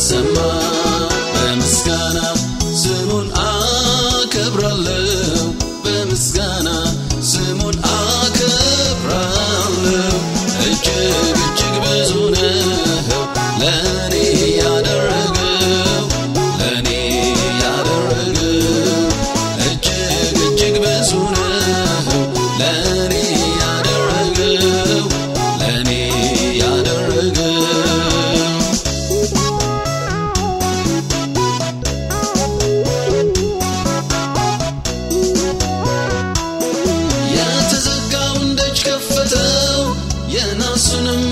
ላሰማ በምስጋና ስሙን አከብራለሁ። በምስጋና ስሙን አከብራለሁ። እጅግ እጅግ ብዙ ነው ለእኔ ያደረገው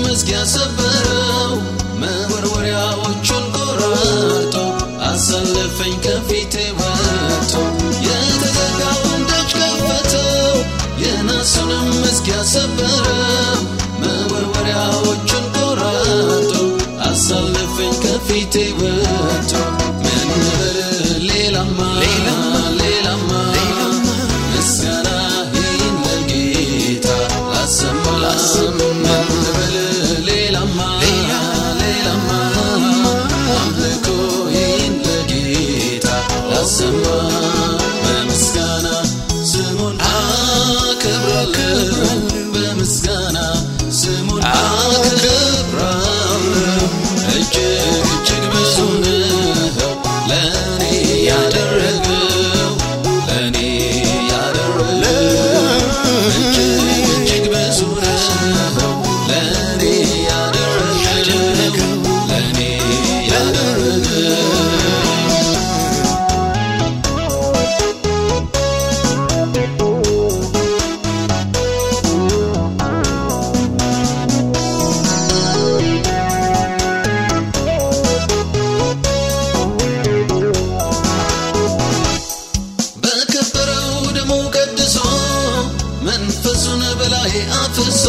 መዝጊያ ሰበረው መወርወሪያዎቹን ቆራርጦ አሳለፈኝ ከፊቴ ወጥቶ የተዘጋውን ደጅ ከፈተው የናሱንም መዝጊያ ሰበረው መወርወሪያዎቹን ቆራርጦ አሳለፈኝ ከፊቴ yarası አፍሶ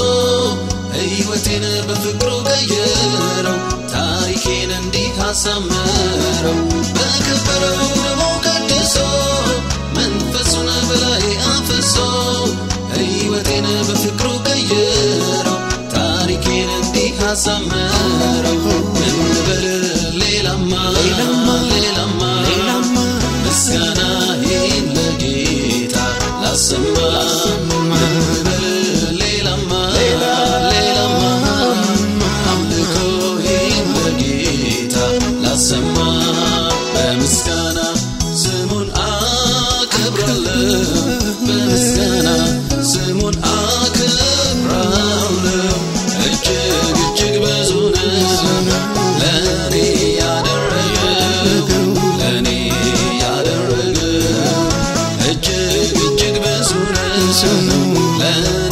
ሕይወቴን በፍቅሩ ቀየረው ታሪኬን እንዲህ አሳመረው። በከበረው ደሙ ቀድሶ መንፈሱን በላይ አፍሶ ሕይወቴን በፍቅሩ ቀየረው ታሪኬን እንዲህ አሳመረው። ምን ልበል ሌላማ ሌላ Mm.